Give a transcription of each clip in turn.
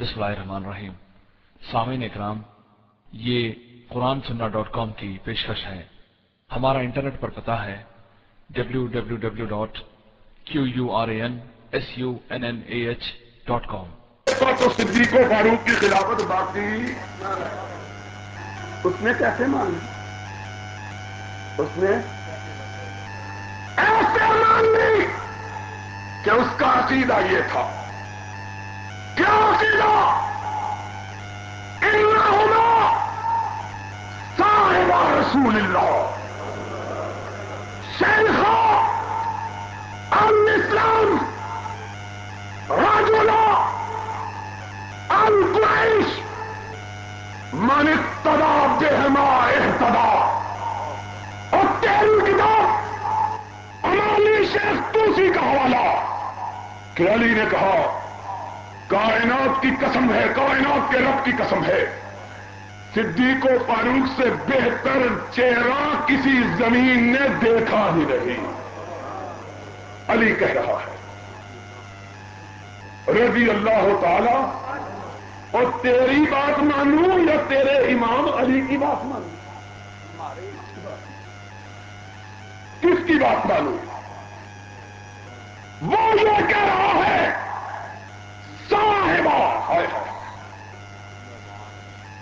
بسم اللہ الرحمن الرحیم۔ سامعین اکرام، یہ قرآن سننا ڈاٹ کام کی پیشکش ہے۔ ہمارا انٹرنیٹ پر پتا ہے W W W dot Q U R A N S U N N A H dot com تو صدیق و فاروق کی خلافت باقی اس نے کیسے مان اس نے ایسے مان لی کہ اس کا عقیدہ یہ تھا۔ کیا عقیدہ انہما صاحب رسول اللہ۔ شیخا الاسلام رجلا القریش، من اتبع بہما اہتدا اور تیری کتاب امالی شیخ توسی کا حوالہ۔ کہ علی نے کہا کائنات کی قسم ہے، کائنات کے رب کی قسم ہے۔ صدیق و فاروق سے بہتر چہرہ کسی زمین نے دیکھا ہی نہیں۔ علی کہہ رہا ہے۔ رضی اللہ تعالی، اور تیری بات مانوں یا تیرے امام علی کی بات مانوں؟ کس کی بات مانوں؟ وہ یہ کہہ رہا ہے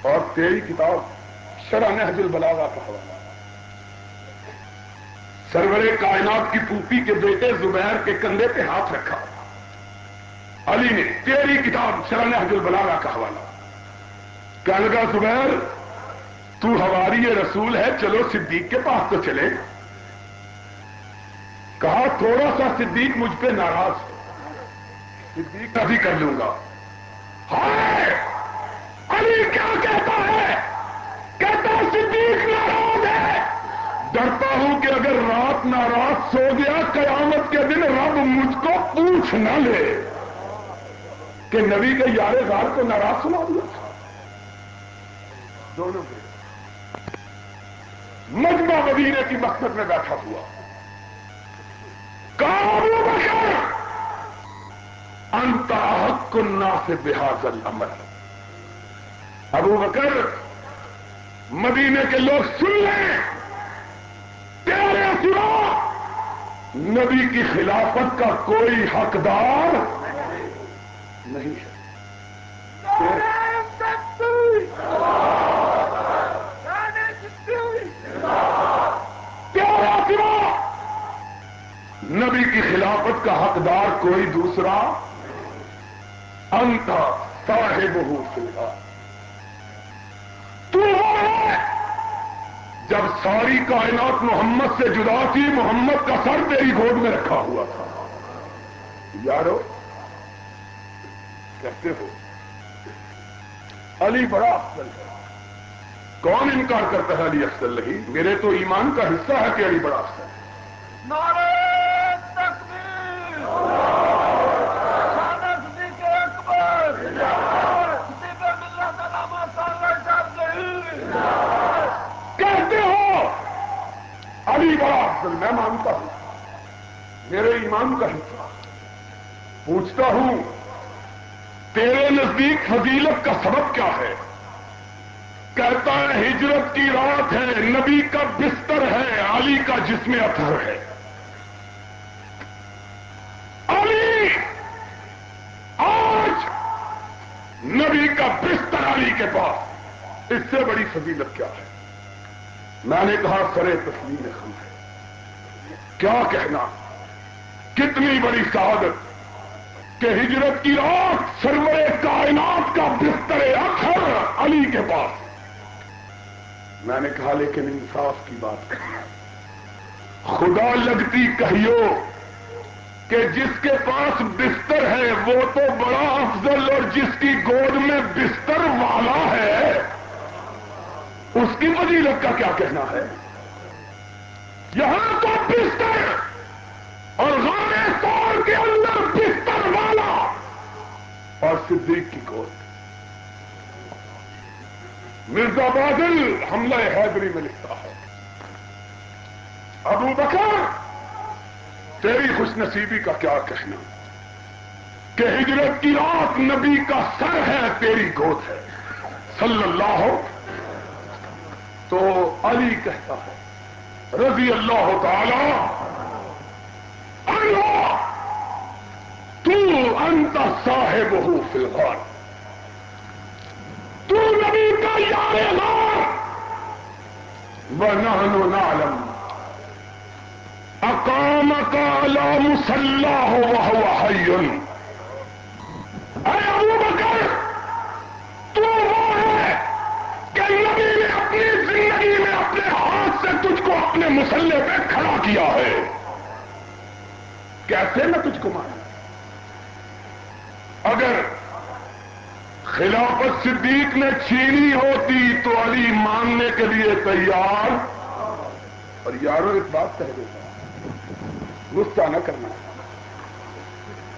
اور تیری کتاب شرح نحج البلاغا کا حوالہ سرور کائنات کی پوپی کے بیٹے زبیر کے کندھے پہ ہاتھ رکھا علی نے تیری کتاب شرح نحج البلاغا کا حوالہ کہنے لگا زبیر تو ہماری یہ رسول ہے چلو صدیق کے پاس تو چلے کہا تھوڑا سا صدیق مجھ پہ ناراض ہے صدیق ابھی کر لوں گا ہائے! علی کیا کہتا ہے؟ کہتا صدیق ناراض ہے۔ ڈرتا ہوں کہ اگر رات ناراض سو گیا، قیامت کے دن رب مجھ کو پوچھ نہ لے۔ کہ نبی کے یار غار کو ناراض سنا دیا۔ تھا دونوں کے۔ مجمع مدینے کی مقصد میں بیٹھا ہوا۔ کابو بکر انتا حق الناس بحاظ الامر. ابو بکر، مدینے کے لوگ سن لیں تیرے سوا نبی کی خلافت کا کوئی حقدار نہیں ہے۔ تیرا سوا نبی کی خلافت کا حقدار کوئی دوسرا انت صاحب ہو سکا تو وہ ہے جب ساری کائنات محمد سے جدا تھی، محمد کا سر تیری گود میں رکھا ہوا تھا۔ یارو، کہتے ہو، علی بڑا افضل ہے۔ کون انکار کرتا ہے علی افضل نہیں؟ میرے تو ایمان کا حصہ ہے کہ علی بڑا افضل ہے۔ نعرہ علی میں مانتا ہوں، میرے ایمان کا حصہ۔ پوچھتا ہوں، تیرے نزدیک فضیلت کا سبب کیا ہے؟ کہتا ہے، ہجرت کی رات ہے، نبی کا بستر ہے، علی کا جسم اثر ہے۔ علی! آج نبی کا بستر علی کے پاس۔ اس سے بڑی فضیلت کیا ہے؟ میں نے کہا سرے تسلیم خم ہے۔ کیا کہنا؟ کتنی بڑی شہادت کہ ہجرت کی رات سرور کائنات کا بستر اکثر علی کے پاس۔ میں نے کہا، لیکن انصاف کی بات کرنا خدا لگتی کہیو کہ جس کے پاس بستر ہے، وہ تو بڑا افضل اور جس کی گود میں بستر والا ہے، اس کی فضیلت کا کیا کہنا ہے؟ یہاں تو بستر اور غار سال کے اندر بستر والا اور صدیق کی گود۔ مرزا بادل حملہ حیدری میں لکھتا ہے۔ ابو بکر، تیری خوش نصیبی کا کیا کہنا؟ کہ ہجرت کی رات نبی کا سر ہے، تیری گود ہے۔ صلی اللہ ہو۔ تو علی کہتا ہے رضی اللہ تعالی اللہ تو انت صاحب ہو فی الغار. تو نبی کا یار غار. ونحن نعلم. اقامك على مصلاه وهو حي اے مسلح پہ کھڑا کیا ہے۔ کیسے میں تجھ کو مانا اگر خلافت صدیق نے چھینی ہوتی تو علی ماننے کے لیے تیار۔ اور یارو، ایک بات کہہ دیتا غصہ نہ کرنا۔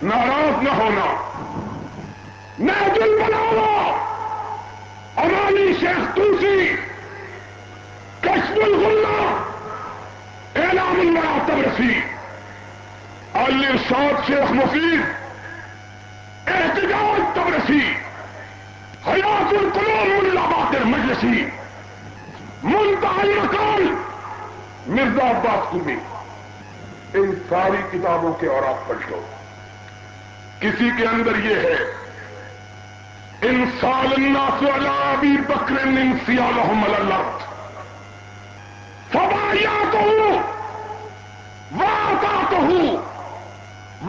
ناراض نہ ہونا۔ نہ دل بنانا امانی شیخ تلسی کشم الغلہ۔ اعلام المراتب رسی علی شاد شیخ مفید، احتجاج تبرسی حیات القلوب ملا باطر مجلسی منتہی مکان مرزا عباس کمی ان ساری کتابوں کے اور آپ پڑھ لو کسی کے اندر یہ ہے، انسان الناس علی ابی بکر انسیالہم اللہ فبایاتہو واتاتہو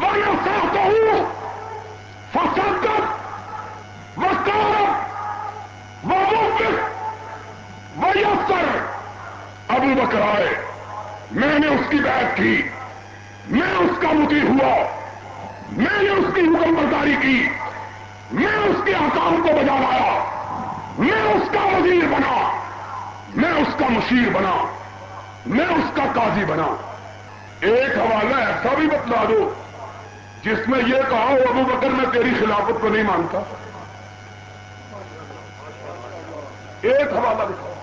ونساتہو فصدت وقارب ومبت ویسر ابو بکر آئے، میں نے اس کی بیعت کی، میں اس کا متی ہوا، میں نے اس کی حکم برداری کی، میں اس کے حکام کو بجا لایا میں اس کا وزیر بنا، میں اس کا مشیر بنا، میں اس کا قاضی بنا۔ ایک حوالہ ایسا بھی بتلا دو، جس میں یہ کہا ہو، ابو بکر، میں تیری خلافت کو نہیں مانتا۔ ایک حوالہ دکھاؤ۔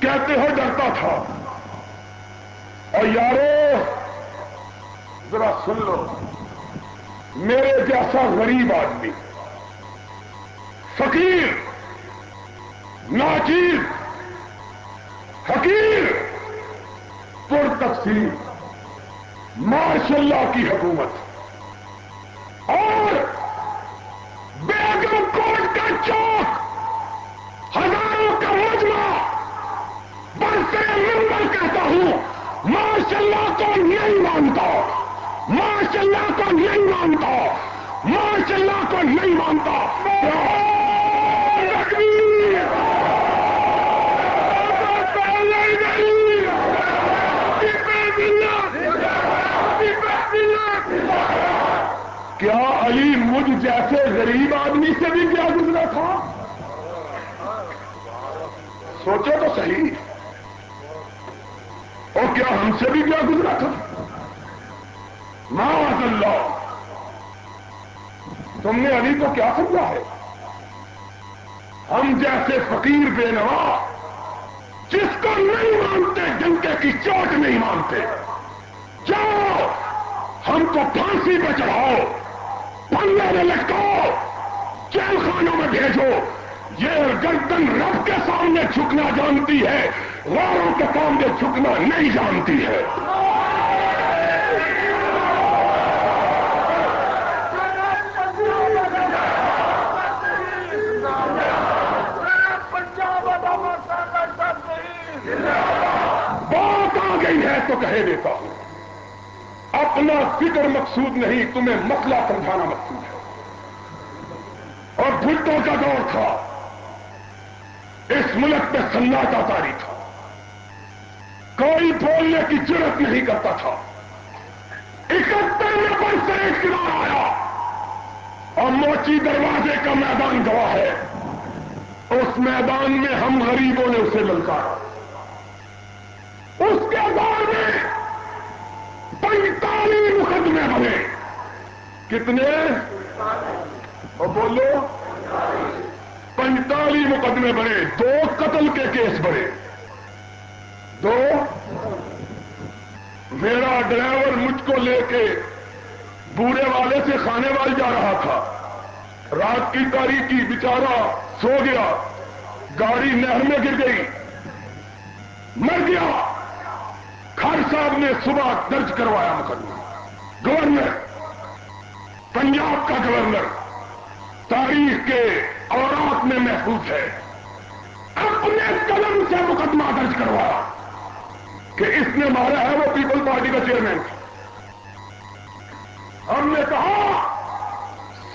کہتے ہو، ڈرتا تھا۔ اور یارو، ذرا سن لو۔ میرے جیسا غریب آدمی، فقیر ناچیر حقیر تقسیم ماشاء اللہ کی حکومت۔ اور بیگم کوٹ کا چوک ہزاروں کا مجمع برسے ممبر کہتا ہوں۔ ماشاء اللہ کو نہیں مانتا ماشاء اللہ کو نہیں مانتا ماشاء اللہ کو نہیں مانتا کیا علی مجھ جیسے غریب آدمی سے بھی کیا گزرا تھا؟ سوچو تو صحیح۔ اور کیا ہم سے بھی کیا گزرا تھا؟ معاذ اللہ۔ تم نے علی کو کیا سمجھا ہے؟ ہم جیسے فقیر بے نوا، جس کو نہیں مانتے جنکے کی چوٹ نہیں مانتے۔ جاؤ، ہم کو پھانسی پہ چڑھاؤ۔ پلے میں لٹکاؤ جیل خانوں میں بھیجو۔ یہ گردن رب کے سامنے جھکنا جانتی ہے غوروں کے سامنے جھکنا نہیں جانتی ہے۔ بات آ گئی ہے تو کہے دیتا ہوں۔ اپنا فکر مقصود نہیں، تمہیں مسئلہ سمجھانا مقصود ہے۔ اور بھٹوں کا دور تھا۔ اس ملک میں سناٹا تاری تھا۔ کوئی بولنے کی ضرورت نہیں کرتا تھا۔ اکہتر نمبر سے ایک کنار آیا۔ اور موچی دروازے کا میدان گواہ ہے۔ اس میدان میں ہم غریبوں نے اسے للکارا اس کے بعد میں پینتالیس مقدمے بنے کتنے؟ اور بولو۔ پینتالیس مقدمے بنے، دو قتل کے کیس بڑے دو۔ میرا ڈرائیور مجھ کو لے کے بورے والے سے کھانے وال جا رہا تھا۔ رات کی تاریخی بیچارہ سو گیا۔ گاڑی نہر میں گر گئی۔ مر گیا۔ صاحب نے صبح درج کروایا مقدمہ۔ گورنر، پنجاب کا گورنر، تاریخ کے اوراق میں محفوظ ہے۔ اپنے قلم سے مقدمہ درج کروایا کہ اس نے مارا ہے وہ پیپل پارٹی کا چیئرمین۔ ہم نے کہا،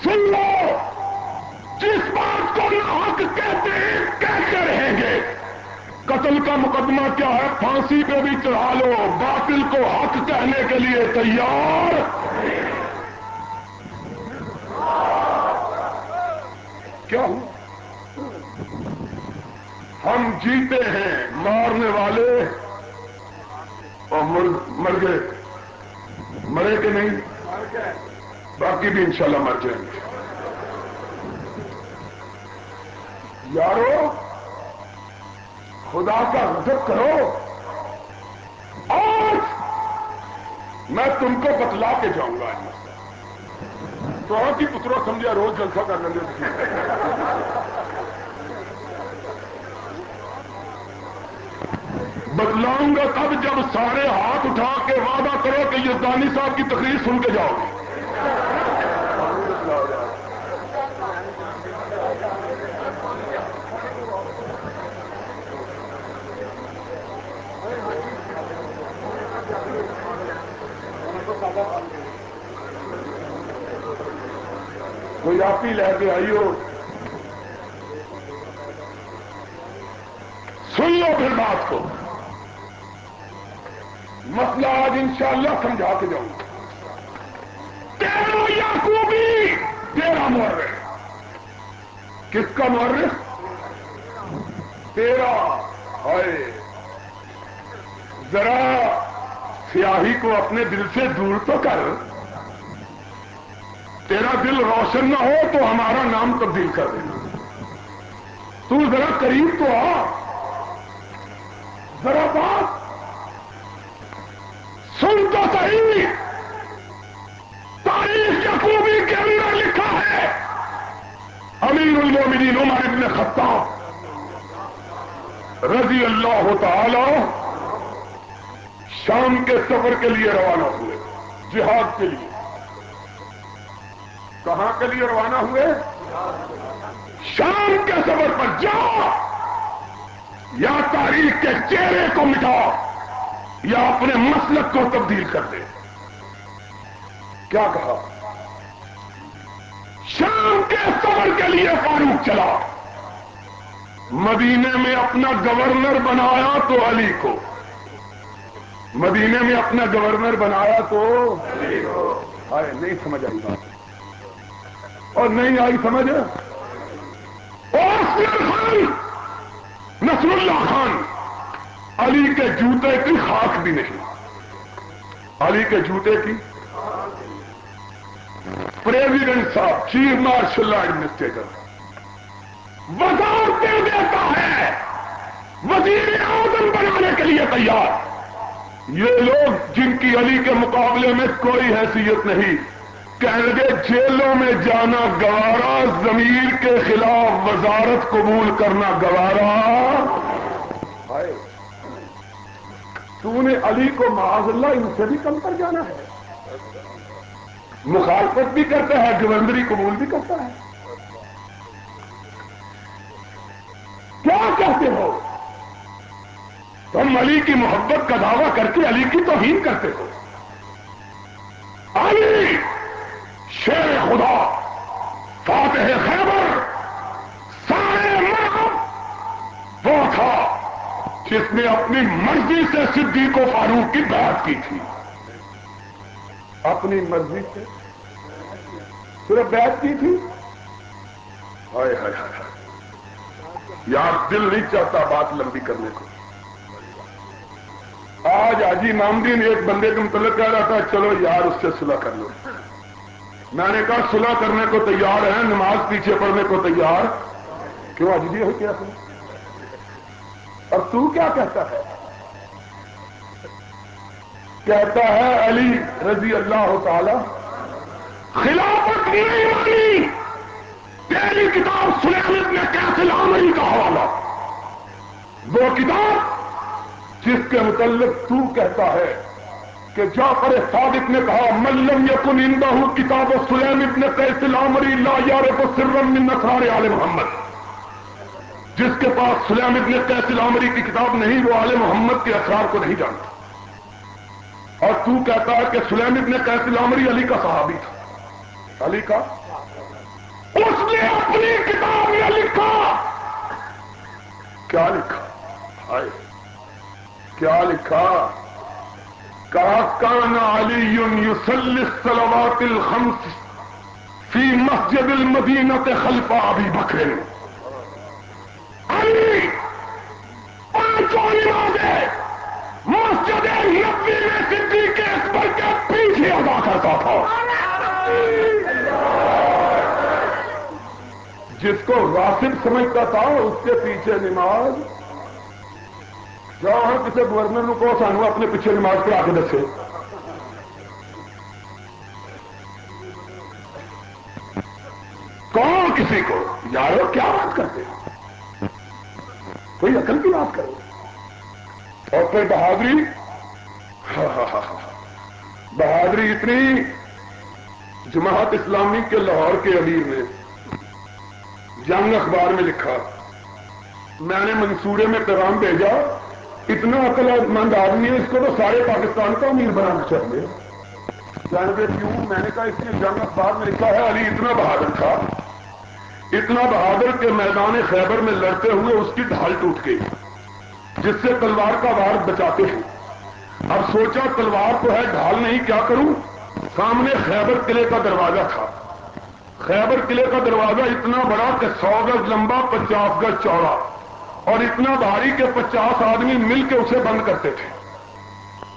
سن لو، جس بات کو حق کہتے ہیں، کہتے رہیں گے۔ قتل کا مقدمہ کیا ہے؟ پھانسی پہ بھی چڑھا لو۔ باطل کو حق کہنے کے لیے تیار۔ کیا ہوں؟ ہم جیتے ہیں، مارنے والے۔ اور مر گئے۔ مرے کہ نہیں؟ باقی بھی انشاءاللہ مر جائیں گے۔ یارو خدا کا رجب کرو۔ اور میں تم کو بتلا کے جاؤں گا۔ تو کی پترو سمجھا، روز جلسہ کر لیں گے۔ بتلاؤں گا تب جب سارے ہاتھ اٹھا کے وعدہ کرو کہ یہ دانی صاحب کی تقریر سن کے جاؤ گے۔ کوئی آپ ہی لے کے آئی ہو سن لو پھر بات کو۔ مسئلہ آج انشاءاللہ سمجھا کے جاؤں۔ تیرا یعقوبی، تیرا مورخ۔ کس کا مورخ؟ تیرا۔ ہے ذرا سیاہی کو اپنے دل سے دور تو کر۔ تیرا دل روشن نہ ہو تو ہمارا نام تبدیل کر دینا۔ تو ذرا قریب تو آ۔ ذرا بات۔ سن تو صحیح۔ تاریخ یقوبی کے اندر لکھا ہے۔ امیر المومنین عمر ابن خطاب رضی اللہ تعالی شام کے سفر کے لیے روانہ ہوئے، جہاد کے لیے۔ کہاں کے لیے روانہ ہوئے؟ شام کے سفر پر جاؤ، یا تاریخ کے چہرے کو مٹا یا اپنے مسلک کو تبدیل کر دے۔ کیا کہا؟ شام کے سفر کے لیے فاروق چلا۔ مدینے میں اپنا گورنر بنایا تو علی کو۔ مدینے میں اپنا گورنر بنایا تو آئے، نہیں سمجھ آئی بات۔ اور نہیں آئی سمجھ؟ خان! نصر اللہ خان! علی کے جوتے کی خاک بھی نہیں۔ علی کے جوتے کی؟ پریزیڈنٹ صاحب، چیف مارشل ایڈمنسٹریٹر وزارتیں دیتا ہے۔ وزیر اعظم بنانے کے لیے تیار۔ یہ لوگ جن کی علی کے مقابلے میں کوئی حیثیت نہیں کہہ لگے جیلوں میں جانا گوارا، ضمیر کے خلاف وزارت قبول کرنا گوارا۔ تو نے علی کو معاذ اللہ ان سے بھی کم پر جانا ہے۔ مخالفت بھی کرتا ہے گورنری قبول بھی کرتا ہے۔ کیا کہتے ہو؟ تم علی کی محبت کا دعویٰ کر کے علی کی توہین کرتے۔ ہو علی شیر خدا، فاتح خیبر، سارے مرحب وہ تھا جس نے اپنی مرضی سے صدیق و فاروق کی بات کی تھی۔ اپنی مرضی سے؟ صرف بیعت کی تھی؟ ہائے ہائے ہائے یار دل نہیں چاہتا بات لمبی کرنے کو۔ آج آجی مامدین ایک بندے کے متعلق کہہ رہا تھا، چلو یار، اس سے صلح کر لو۔ میں نے کہا، صلح کرنے کو تیار ہے نماز پیچھے پڑھنے کو تیار۔ کیوں آج جی کیا اور تو کیا کہتا ہے؟ کہتا ہے، علی رضی اللہ تعالی، خلافت نہیں مانی تیری کتاب سلیخت میں کیسے لامری کا حوالہ؟ وہ کتاب جس کے متعلق تو کہتا ہے کہ جعفر صادق نے کہا ملم یقن اندہ کتاب و سلیم ابن کیسے لامری لا یار کو سرم من نصار آل محمد. جس کے پاس سلیم ابن کیسے لامری کی کتاب نہیں، وہ آل محمد کے اسرار کو نہیں جانتا۔ اور تو کہتا ہے کہ سلیم ابن کیسے لامری علی کا صحابی تھا۔ علی کا؟ اس نے اپنی کتاب میں لکھا۔ کیا لکھا؟ ہائے۔ کیا لکھا؟ کہا، کان علی یوسل سلوات الخمس فی مسجد المدینت خلفا ابھی بکرے علی پانچوں نمازیں مسجد نبی میں صدیق اکبر کے پیچھے ادا کرتا تھا۔ جس کو راسب سمجھتا تھا، اس کے پیچھے نماز جہاں کسی گورنر کو سانو اپنے پیچھے نماز پڑھا کے دسے۔ کون کسی کو؟ یارو، کیا بات کرتے کوئی عقل کی بات کرو۔ اور پھر بہادری؟ بہادری اتنی جماعت اسلامی کے لاہور کے امیر نے جنگ اخبار میں لکھا، میں نے منصورے میں پیغام بھیجا اتنا عقل مند آدمی ہے اس کو تو سارے پاکستان کا امیر بنانا چاہیے۔ جانتے کیوں؟ میں نے کہا اس نے جنگ اخبار میں لکھا ہے، علی اتنا بہادر تھا۔ اتنا بہادر کے میدان خیبر میں لڑتے ہوئے اس کی ڈھال ٹوٹ گئی، جس سے تلوار کا وار بچاتے ہیں۔ اب سوچا تلوار تو ہے، ڈھال نہیں، کیا کروں؟ سامنے خیبر قلعے کا دروازہ تھا۔ خیبر قلعے کا دروازہ اتنا بڑا کہ سو گز لمبا، پچاس گز چوڑا۔ اور اتنا بھاری کہ پچاس آدمی مل کے اسے بند کرتے تھے۔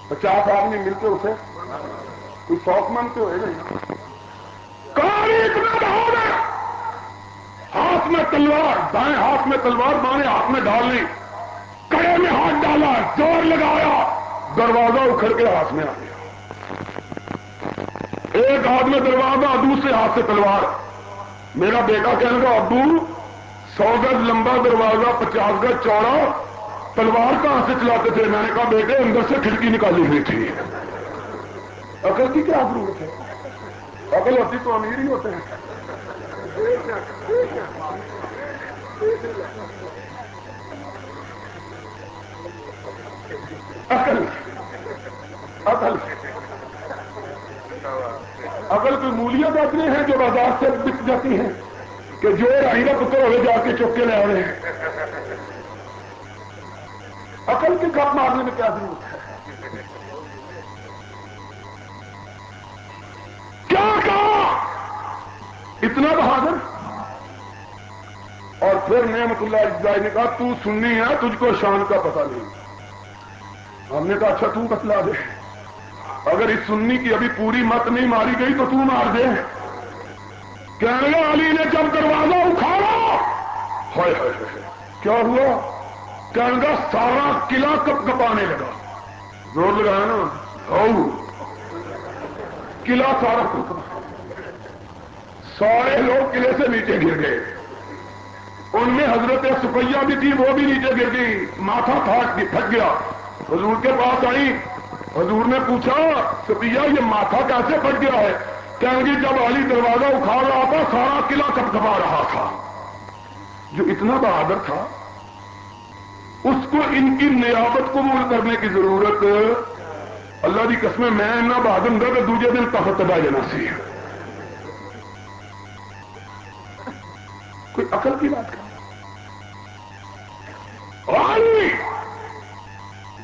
پچاس آدمی مل کے اسے کوئی سوک من کے ہوئے نہیں اتنا ہے ہاتھ میں تلوار، دائیں ہاتھ میں تلوار بائیں ہاتھ میں ڈال لی کڑے میں ہاتھ ڈالا، زور لگایا، دروازہ اکھڑ کے ہاتھ میں آ گیا۔ ایک ہاتھ میں دروازہ، دوسرے ہاتھ سے تلوار۔ میرا بیٹا کہنے کا ابو سو گز لمبا دروازہ، پچاس گز چوڑا، تلوار کہاں سے چلاتے تھے؟ میں نے کہا، بیٹے، اندر سے کھڑکی نکالی ہوئی تھی۔ عقل کی کیا ضرورت ہے؟ عقل ہوتی تو امیر ہی ہوتے ہیں۔ عقل عقل۔ عقل کوئی مولیاں جاتی ہیں جو بازار سے بک جاتی ہیں؟ کہ جو رائی کا پتر ہوئے جا کے چوک کے لے آئے ہیں عقل کی گپ مارنے میں کیا ضرورت ہے؟ کیا کہا؟ اتنا بہادر؟ اور پھر نعمت اللہ اجزائی نے کہا، تو سننی ہے، تجھ کو شان کا پتہ نہیں۔ ہم نے کہا اچھا تو بتلا دے۔ اگر اس سننی کی ابھی پوری مت نہیں ماری گئی تو تو مار دے۔ کہنے علی نے جب دروازہ اکھاڑا کیا ہوا؟ کہنے گا سارا قلعہ کپ کپانے لگا۔ زور لگایا نا؟ قلعہ سارا سارے لوگ قلعے سے نیچے گر گئے۔ ان میں حضرت سپیا بھی تھی، وہ بھی نیچے گر گئی۔ ماتھا پھٹ گیا۔ حضور کے پاس آئی حضور نے پوچھا سپیا یہ ماتھا کیسے پھٹ گیا ہے؟ کہیں گے جب علی دروازہ اکھاڑ رہا تھا، سارا قلعہ کپ کپا رہا تھا۔ جو اتنا بہادر تھا، اس کو ان کی نیابت قبول کرنے کی ضرورت اللہ کی قسم میں اتنا بہادر ہوں کہ دوجے دن تحت تباہ جنا سی۔ کوئی عقل کی بات کر۔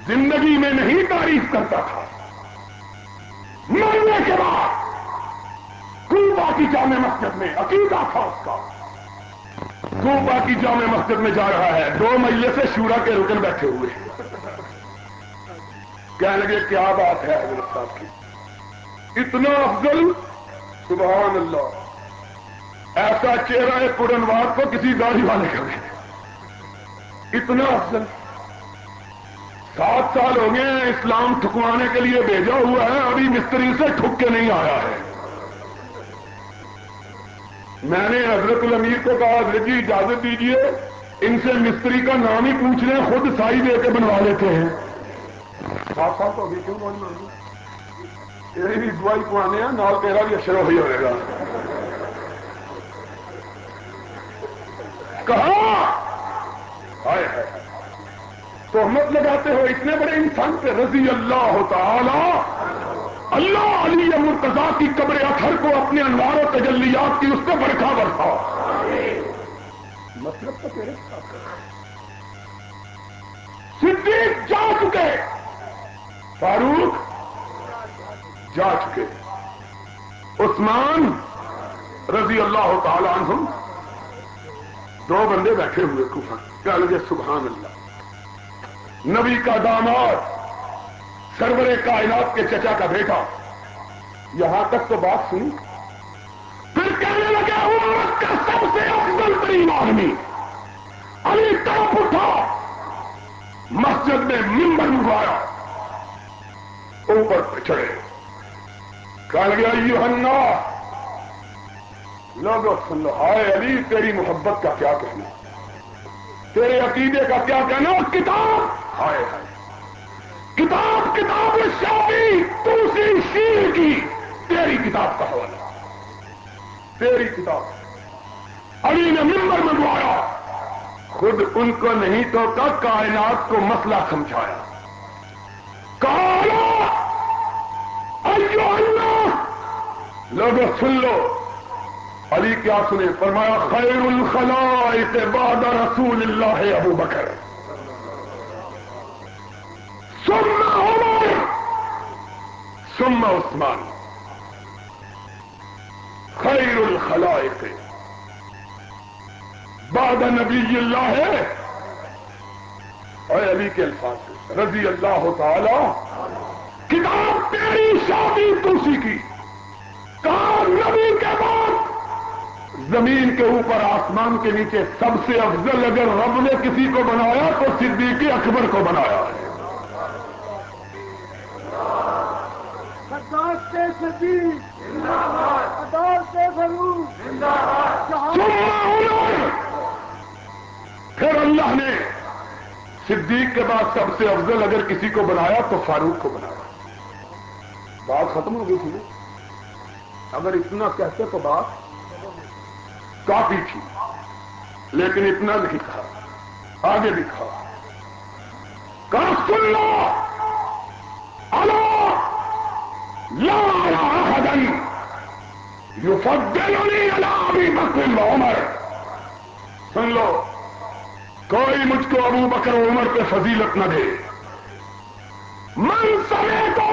زندگی میں نہیں تعریف کرتا تھا۔ مرنے کے بعد کوبا کی جامع مسجد میں، عقیدہ تھا اس کا۔ کوبا کی جامع مسجد میں جا رہا ہے، دو مہینے سے شورا کے رکن بیٹھے ہوئے کہنے لگے، کیا بات ہے حضرت صاحب کی؟ اتنا افضل؟ سبحان اللہ۔ ایسا چہرہ ہے پورنوار کو کسی داڑھی والے کا اتنا افضل۔ سات سال ہو گئے اسلام ٹھکوانے کے لیے بھیجا ہوا ہے، ابھی مستری سے ٹھک کے نہیں آیا ہے۔ میں نے حضرت الامیر کو کہا، حضرت جی اجازت دیجیے ان سے مستری کا نام ہی پوچھ لیں، خود سائی دے کے بنوا لیتے ہیں۔ سات سال تو ابھی کیوں بول تیری بھی دعائی پوانے ہیں، نال تیرا بھی اشر وہی ہوئے گا۔ کہاں؟ ہائے ہائے۔ تہمت لگاتے ہو اتنے بڑے انسان پہ، رضی اللہ تعالی۔ اللہ علی مرتضا کی قبر اثر کو اپنے انوار و تجلیات کی اس کو برکھا برکھا مطلب تو تیرے صدیق جا چکے۔ فاروق جا چکے۔ عثمان رضی اللہ تعالی عنہ دو بندے بیٹھے ہوئے کوفہ۔ کیا لگے، سبحان اللہ۔ نبی کا داماد۔ سرور کائنات کے چچا کا بیٹا۔ یہاں تک تو بات سنی۔ پھر کہنے لگا عمر کا سب سے افضل ترین آدمی۔ علی طرف اٹھا۔ مسجد میں ممبر منگوایا۔ اوپر پہ چڑھے۔ کہہ گیا یوحنا لوگوں سن لو ہائے علی، تیری محبت کا کیا کہنا؟ تیرے عقیدے کا کیا کہنا؟ کتاب! ہائے ہائے۔ کتاب کا حوالہ۔ تیری کتاب۔ علی نے ممبر منگوایا خود ان کو نہیں تو کا کائنات کو مسئلہ سمجھایا۔ کالا! اللہ! لوگوں، سن لو۔ علی کیا سنے؟ فرمایا، خیر الخلائق بعد رسول اللہ ابو بکر۔ ثم عمر۔ ثم عثمان۔ خیر الخلائق. بعد نبی اللہ ہے. اور علی کے الفاظ رضی اللہ تعالی. کتاب تیری شادی دوسری کی. کہا نبی کے بعد؟ زمین کے اوپر آسمان کے نیچے سب سے افضل اگر رب نے کسی کو بنایا تو صدیق اکبر کو بنایا ہے. پھر اللہ نے صدیق کے بعد سب سے افضل اگر کسی کو بنایا تو فاروق کو بنایا۔ بات ختم ہو گئی تھی اگر اتنا کہتے تو بات کافی تھی، لیکن اتنا نہیں کہا، آگے بھی کہا۔ سن لو! یو فدلنی ابھی بکر عمر سن لو کوئی مجھ کو ابو بکر عمر پہ فضیلت نہ دے. من سمے تو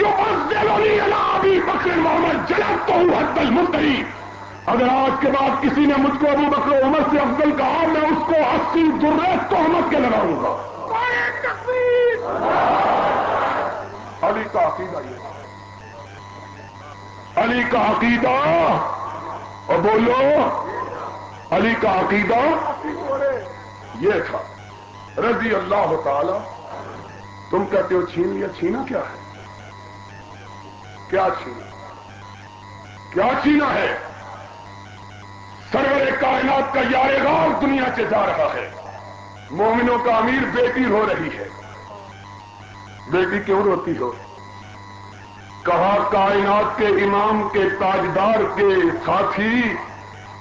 یو فدلنی ابھی بکر محمد جلد تو ہوں حد المتری اگر آج کے بعد کسی نے مجھ کو ابو بکر عمر سے افضل کہا میں اس کو اسی درست تہمت کے لگاؤں گا. علی کا عقیدہ یہ علی کا عقیدہ اور بولو، علی کا عقیدہ یہ تھا۔ رضی اللہ تعالی، تم کہتے ہو چھین لیا، چھینا کیا ہے؟ کیا چھینا؟ کیا چھینا ہے؟ سرور کائنات کا یار غار دنیا سے جا رہا ہے۔ مومنوں کا امیر بیٹی ہو رہی ہے۔ بیٹی کیوں روتی ہو؟ کہا کائنات کے امام کے تاجدار کے ساتھی،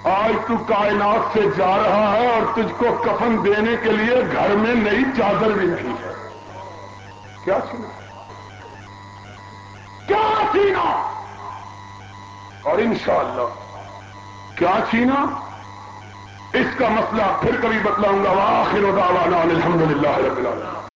آج تو کائنات سے جا رہا ہے اور تجھ کو کفن دینے کے لیے گھر میں نئی چادر بھی نہیں ہے۔ کیا سنا؟ کیا سینا؟ اور انشاءاللہ، کیا چھینا اس کا مسئلہ پھر کبھی بتلاؤں گا۔ واخر دعوانا الحمد للہ رب العالمین۔